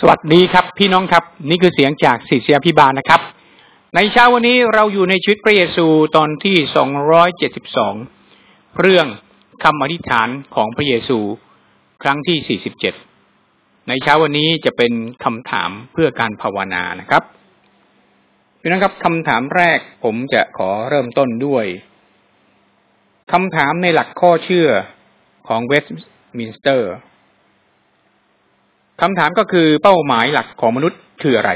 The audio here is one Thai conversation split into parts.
สวัสดีครับพี่น้องครับ นี่คือเสียงจากศิษยาพิบาลนะครับ ในเช้าวันนี้เราอยู่ในชีวิตพระเยซูตอนที่สองร้อยเจ็ดสิบสองเรื่องคำอธิษฐานของพระเยซูครั้งที่สี่สิบเจ็ดในเช้าวันนี้จะเป็นคำถามเพื่อการภาวนานะครับพี่น้องครับคำถามแรกผมจะขอเริ่มต้นด้วยคำถามในหลักข้อเชื่อของเวสต์มินสเตอร์ คำถามก็คือเป้าหมายหลักของมนุษย์คืออะไร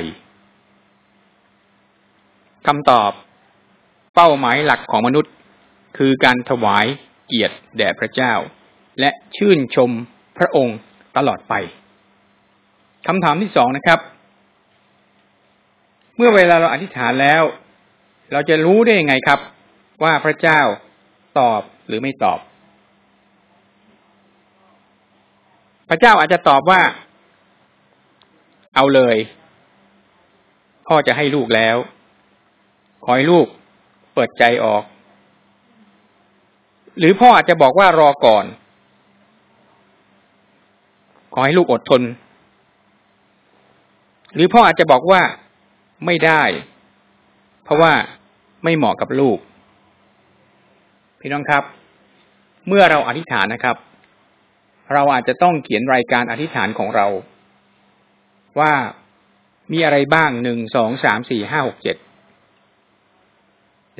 คำตอบ เป้าหมายหลักของมนุษย์ คือการถวายเกียรติแด่พระเจ้า และชื่นชมพระองค์ตลอดไปคำถามที่สองนะครับ เมื่อเวลาเราอธิษฐานแล้ว เราจะรู้ได้ยังไงครับ ว่าพระเจ้าตอบหรือไม่ตอบ พระเจ้าอาจจะตอบว่า เอาเลย พ่อจะให้ลูกแล้ว ขอให้ลูกเปิดใจออก หรือพ่ออาจจะบอกว่ารอก่อน ขอให้ลูกอดทน หรือพ่ออาจจะบอกว่าไม่ได้ เพราะว่าไม่เหมาะกับลูก พี่น้องครับ เมื่อเราอธิษฐานนะครับ เราอาจจะต้องเขียนรายการอธิษฐานของเรา ว่ามีอะไรบ้างหนึ่งสองสามสี่ห้าหกเจ็ด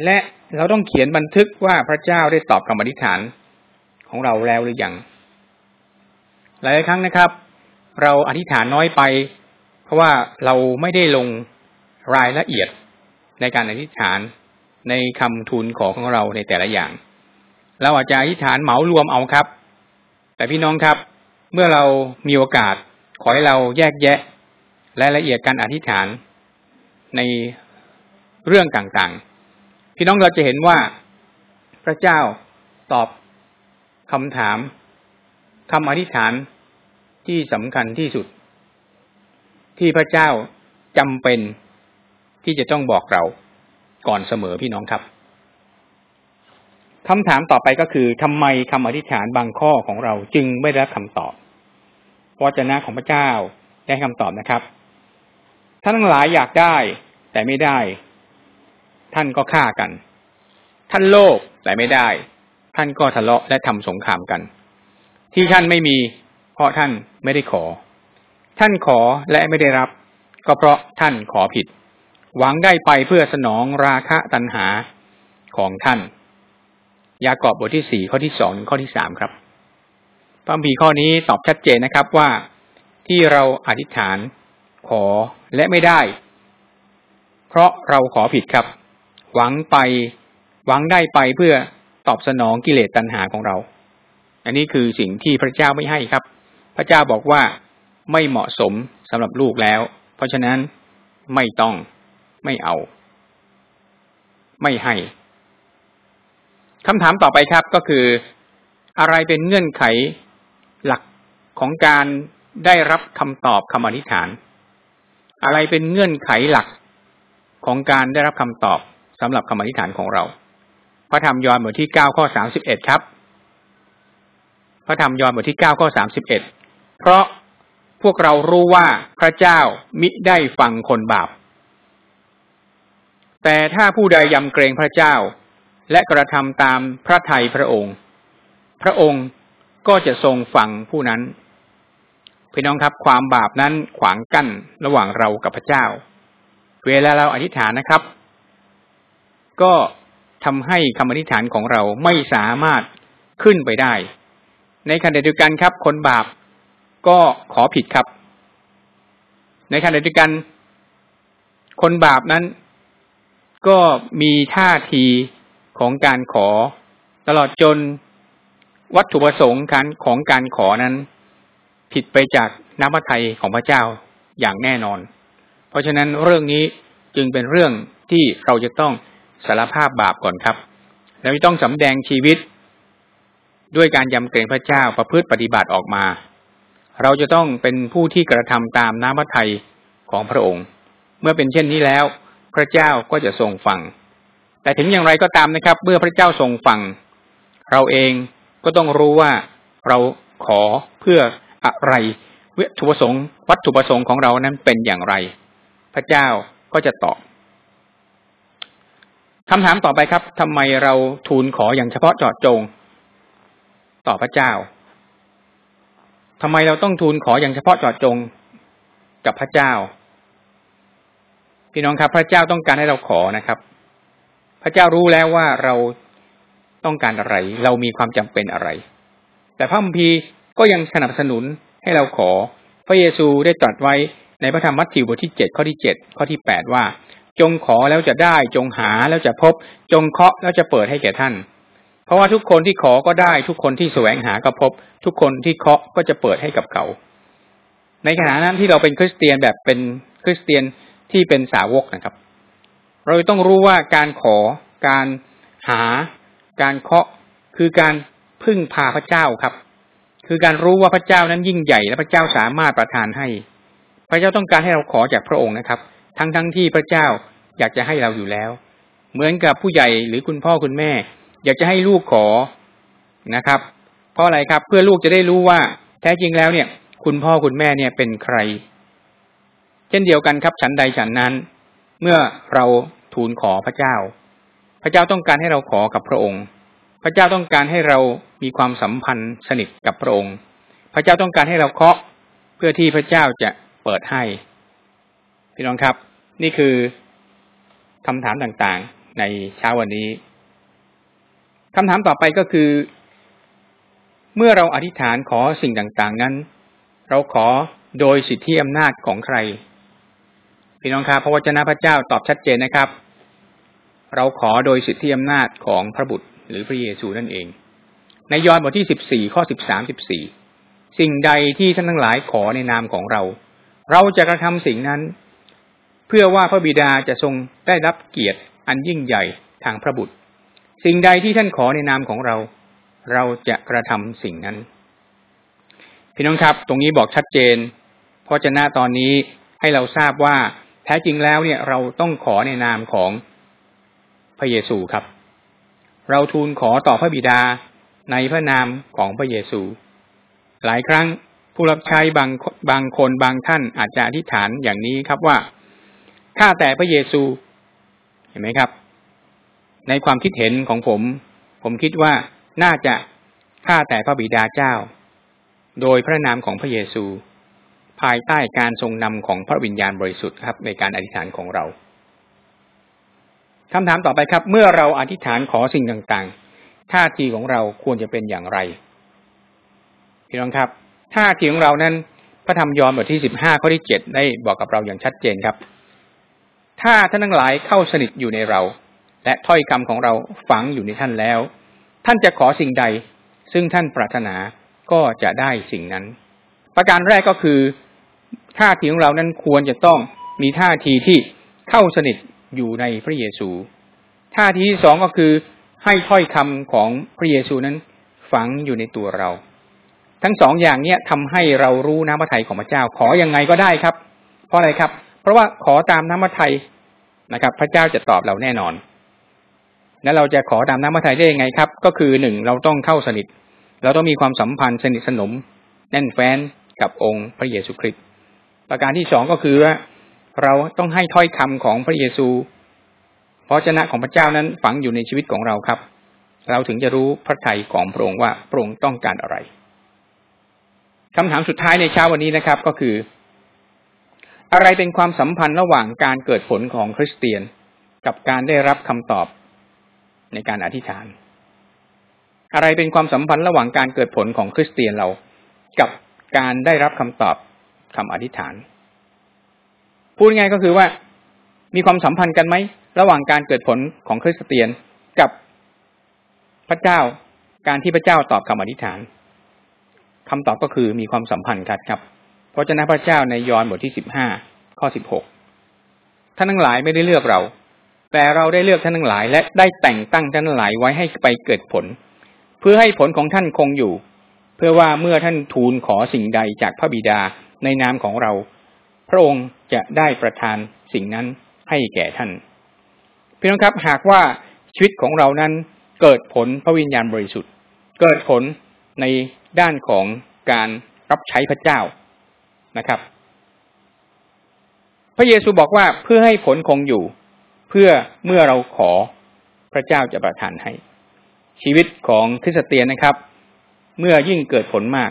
และเราต้องเขียนบันทึกว่าพระเจ้าได้ตอบคำอธิษฐานของเราแล้วหรือยังหลายครั้งนะครับ เราอธิษฐานน้อยไป เพราะว่าเราไม่ได้ลงรายละเอียดในการอธิษฐานในคำทูลขอของเราในแต่ละอย่าง เราอาจจะอธิษฐานเหมารวมเอาครับ แต่พี่น้องครับ เมื่อเรามีโอกาสขอให้เราแยกแยะ รายละเอียดการอธิษฐานในเรื่องต่างๆ พี่น้องเราจะเห็นว่าพระเจ้าตอบคำถามคำอธิษฐานที่สำคัญที่สุด ที่พระเจ้าจำเป็นที่จะต้องบอกเราก่อนเสมอพี่น้องครับคำถามต่อไปก็คือทำไมคำอธิษฐานบางข้อของเราจึงไม่ได้คำตอบวจนะของพระเจ้าได้คำตอบนะครับ ท่านทั้งหลายอยากได้ แต่ไม่ได้ ท่านก็ฆ่ากัน ท่านโลภแต่ไม่ได้ ท่านก็ทะเลาะและทำสงครามกัน ที่ท่านไม่มี เพราะท่านไม่ได้ขอ ท่านขอและไม่ได้รับ ก็เพราะท่านขอผิด หวังได้ไปเพื่อสนองราคะตัณหาของท่าน ยากอบบทที่สี่ข้อที่สองข้อที่สามครับพระพีข้อนี้ตอบชัดเจนนะครับว่าที่เราอธิษฐานขอ และไม่ได้ เพราะเราขอผิดครับ หวังไป หวังได้ไปเพื่อตอบสนองกิเลสตัณหาของเรา อันนี้คือสิ่งที่พระเจ้าไม่ให้ครับ พระเจ้าบอกว่าไม่เหมาะสมสำหรับลูกแล้ว เพราะฉะนั้นไม่ต้องไม่เอา ไม่ให้คำถามต่อไปครับก็คืออะไรเป็นเงื่อนไขหลักของการได้รับคำตอบคำอธิษฐาน อะไรเป็นเงื่อนไขหลักของการได้รับคำตอบสำหรับคำอธิษฐานของเรา พระธรรมยอห์นบทที่เก้าข้อสามสิบเอ็ดครับ พระธรรมยอห์นบทที่เก้าข้อสามสิบเอ็ดเพราะพวกเรารู้ว่าพระเจ้ามิได้ฟังคนบาป แต่ถ้าผู้ใดยำเกรงพระเจ้า และกระทำตามพระทัยพระองค์ พระองค์ก็จะทรงฟังผู้นั้น พี่น้องครับ ความบาปนั้นขวางกั้นระหว่างเรากับพระเจ้า เวลาเราอธิษฐานนะครับ ก็ทำให้คำอธิษฐานของเราไม่สามารถขึ้นไปได้ ในขณะเดียวกันครับ คนบาปก็ขอผิดครับ ในขณะเดียวกัน คนบาปนั้น ก็มีท่าทีของการขอ ตลอดจนวัตถุประสงค์ของการขอนั้น ผิดไปจากน้ำพระทัยของพระเจ้าอย่างแน่นอน เพราะฉะนั้นเรื่องนี้จึงเป็นเรื่องที่เราจะต้องสารภาพบาปก่อนครับ แล้วต้องสำแดงชีวิต ด้วยการยำเกรงพระเจ้าประพฤติปฏิบัติออกมา เราจะต้องเป็นผู้ที่กระทำตามน้ำพระทัยของพระองค์ เมื่อเป็นเช่นนี้แล้ว พระเจ้าก็จะทรงฟัง แต่ถึงอย่างไรก็ตามนะครับ เมื่อพระเจ้าทรงฟัง เราเองก็ต้องรู้ว่าเราขอเพื่อ อะไรวัตถุประสงค์ วัตถุประสงค์ของเรานั้นเป็นอย่างไร พระเจ้าก็จะตอบคำถามต่อไปครับทำไมเราทูลขออย่างเฉพาะเจาะจง ต่อพระเจ้าทำไมเราต้องทูลขออย่างเฉพาะเจาะจงกับพระเจ้า พี่น้องครับ พระเจ้าต้องการให้เราขอนะครับ พระเจ้ารู้แล้วว่าเราต้องการอะไร เรามีความจำเป็นอะไร แต่พระคัมภีร์ ก็ยังสนับสนุนให้เราขอ พระเยซูได้ตรัสไว้ในพระธรรมมัทธิวบทที่เจ็ดข้อที่เจ็ดข้อที่แปดว่า จงขอแล้วจะได้จงหาแล้วจะพบ จงเคาะแล้วจะเปิดให้แก่ท่าน เพราะว่าทุกคนที่ขอก็ได้ ทุกคนที่แสวงหาก็พบ ทุกคนที่เคาะก็จะเปิดให้กับเขา ในขณะนั้นที่เราเป็นคริสเตียนแบบเป็นคริสเตียนที่เป็นสาวกนะครับ เราต้องรู้ว่าการขอการหา การเคาะคือการพึ่งพาพระเจ้าครับ คือการรู้ว่าพระเจ้านั้นยิ่งใหญ่และพระเจ้าสามารถประทานให้ พระเจ้าต้องการให้เราขอจากพระองค์นะครับ ทั้งทั้งที่พระเจ้าอยากจะให้เราอยู่แล้ว เหมือนกับผู้ใหญ่หรือคุณพ่อคุณแม่ อยากจะให้ลูกขอนะครับ เพราะอะไรครับเพื่อลูกจะได้รู้ว่า แท้จริงแล้วเนี่ย คุณพ่อคุณแม่เนี่ยเป็นใคร เช่นเดียวกันครับฉันใดฉันนั้น เมื่อเราทูลขอพระเจ้า พระเจ้าต้องการให้เราขอกับพระองค์ พระเจ้าต้องการให้เรามีความสัมพันธ์สนิทกับพระองค์ พระเจ้าต้องการให้เราเคาะเพื่อที่พระเจ้าจะเปิดให้ พี่น้องครับ นี่คือคำถามต่างๆ ในเช้าวันนี้คำถามต่อไปก็คือ เมื่อเราอธิษฐานขอสิ่งต่างๆนั้น เราขอโดยสิทธิอำนาจของใคร พี่น้องครับพระวจนะพระเจ้าตอบชัดเจนนะครับ เราขอโดยสิทธิอำนาจของพระบุตร หรือพระเยซูนั่นเอง ในยอห์นบทที่สิบสี่ข้อสิบสามสิบสี่สิ่งใดที่ท่านทั้งหลายขอในนามของเรา เราจะกระทำสิ่งนั้น เพื่อว่าพระบิดาจะทรงได้รับเกียรติอันยิ่งใหญ่ทางพระบุตร สิ่งใดที่ท่านขอในนามของเรา เราจะกระทำสิ่งนั้น พี่น้องครับ ตรงนี้บอกชัดเจน เพราะจะหน้าตอนนี้ให้เราทราบว่าแท้จริงแล้วเนี่ยเราต้องขอในนามของพระเยซูครับ เราทูลขอต่อพระบิดาในพระนามของพระเยซู หลายครั้งผู้รับใช้บางบางคนบางท่านอาจจะอธิษฐานอย่างนี้ครับว่าข้าแต่พระเยซู เห็นไหมครับ ในความคิดเห็นของผม ผมคิดว่าน่าจะข้าแต่พระบิดาเจ้า โดยพระนามของพระเยซู ภายใต้การทรงนำของพระวิญญาณบริสุทธิ์ครับ ในการอธิษฐานของเรา คำถามต่อไปครับ เมื่อเราอธิษฐานขอสิ่งต่างๆ ท่าทีของเราควรจะเป็นอย่างไรพี่น้องครับ ท่าทีของเรานั้น พระธรรมยอห์นบทที่สิบห้าข้อที่เจ็ดได้บอกกับเราอย่างชัดเจนครับ ถ้าท่านทั้งหลายเข้าสนิทอยู่ในเรา และถ้อยคำของเราฝังอยู่ในท่านแล้ว ท่านจะขอสิ่งใด ซึ่งท่านปรารถนาก็จะได้สิ่งนั้น ประการแรกก็คือ ท่าทีของเรานั้นควรจะต้องมีท่าทีที่เข้าสนิท อยู่ในพระเยซู ท่าทีที่สองก็คือให้ถ้อยคำของพระเยซูนั้นฝังอยู่ในตัวเรา ทั้งสองอย่างเนี้ยทำให้เรารู้น้ำพระทัยของพระเจ้า ขออยังไงก็ได้ครับ เพราะอะไรครับ เพราะว่าขอตามน้ำพระทัยนะครับ พระเจ้าจะตอบเราแน่นอน แล้วเราจะขอตามน้ำพระทัยได้ยังไงครับ ก็คือหนึ่งเราต้องเข้าสนิท เราต้องมีความสัมพันธ์สนิทสนม แน่นแฟ้นกับองค์พระเยซูคริสต์ประการที่สองก็คือว่า เราต้องให้ถ้อยคำของพระเยซูเพราะชนะของพระเจ้านั้นฝังอยู่ในชีวิตของเราครับ เราถึงจะรู้พระทัยของพระองค์ว่าพระองค์ต้องการอะไรคำถามสุดท้ายในเช้าวันนี้นะครับ ก็คือ อะไรเป็นความสัมพันธ์ระหว่างการเกิดผลของคริสเตียน กับการได้รับคำตอบในการอธิษฐาน อะไรเป็นความสัมพันธ์ระหว่างการเกิดผลของคริสเตียนเรา กับการได้รับคำตอบคำอธิษฐาน พูดง่ายก็คือว่ามีความสัมพันธ์กันไหม ระหว่างการเกิดผลของคริสเตียนกับพระเจ้าการที่พระเจ้าตอบคำอธิษฐานคำตอบก็คือมีความสัมพันธ์กันครับเพราะเจ้าพระเจ้าในยอห์นบทที่สิบห้าข้อสิบหกท่านทั้งหลายไม่ได้เลือกเรา แต่เราได้เลือกท่านทั้งหลาย และได้แต่งตั้งท่านทั้งหลายไว้ให้ไปเกิดผล เพื่อให้ผลของท่านคงอยู่ เพื่อว่าเมื่อท่านทูลขอสิ่งใดจากพระบิดาในนามของเรา พระองค์จะได้ประทานสิ่งนั้นให้แก่ท่านพี่น้องครับหากว่าชีวิตของเรานั้นเกิดผลพระวิญญาณบริสุทธิ์ เกิดผลในด้านของการรับใช้พระเจ้านะครับ พระเยซูบอกว่าเพื่อให้ผลคงอยู่ เพื่อเมื่อเราขอพระเจ้าจะประทานให้ ชีวิตของคริสเตียนนะครับ เมื่อยิ่งเกิดผลมาก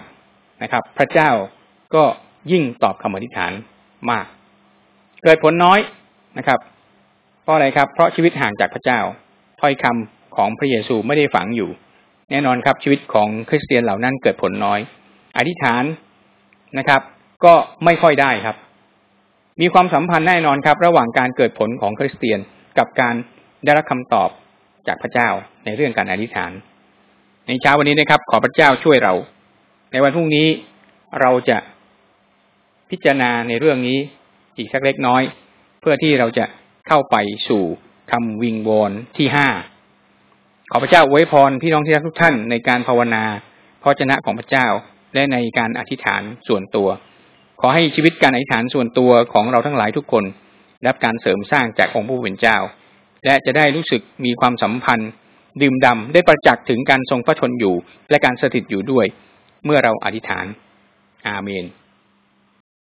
นะครับ พระเจ้าก็ยิ่งตอบคำอธิษฐาน มาก เกิดผลน้อยนะครับ เพราะอะไรครับ เพราะชีวิตห่างจากพระเจ้า ถ้อยคำของพระเยซูไม่ได้ฝังอยู่ แน่นอนครับ ชีวิตของคริสเตียนเหล่านั้นเกิดผลน้อย อธิษฐานนะครับ ก็ไม่ค่อยได้ครับ มีความสัมพันธ์แน่นอนครับ ระหว่างการเกิดผลของคริสเตียนกับการได้รับคำตอบจากพระเจ้าในเรื่องการอธิษฐาน ในเช้าวันนี้นะครับ ขอพระเจ้าช่วยเรา ในวันพรุ่งนี้เราจะ พิจารณาในเรื่องนี้อีกสักเล็กน้อย เพื่อที่เราจะเข้าไปสู่คำวิงวอนที่ห้าขอพระเจ้าอวยพรพี่น้องที่รักทุกท่านในการภาวนาพระเจนะของพระเจ้าและในการอธิษฐานส่วนตัว ขอให้ชีวิตการอธิษฐานส่วนตัวของเราทั้งหลายทุกคน รับการเสริมสร้างจากองค์ผู้เป็นเจ้า และจะได้รู้สึกมีความสัมพันธ์ ดื่มดำได้ประจักษ์ถึงการทรงพระชนอยู่ และการสถิตอยู่ด้วย เมื่อเราอธิษฐาน อาเมน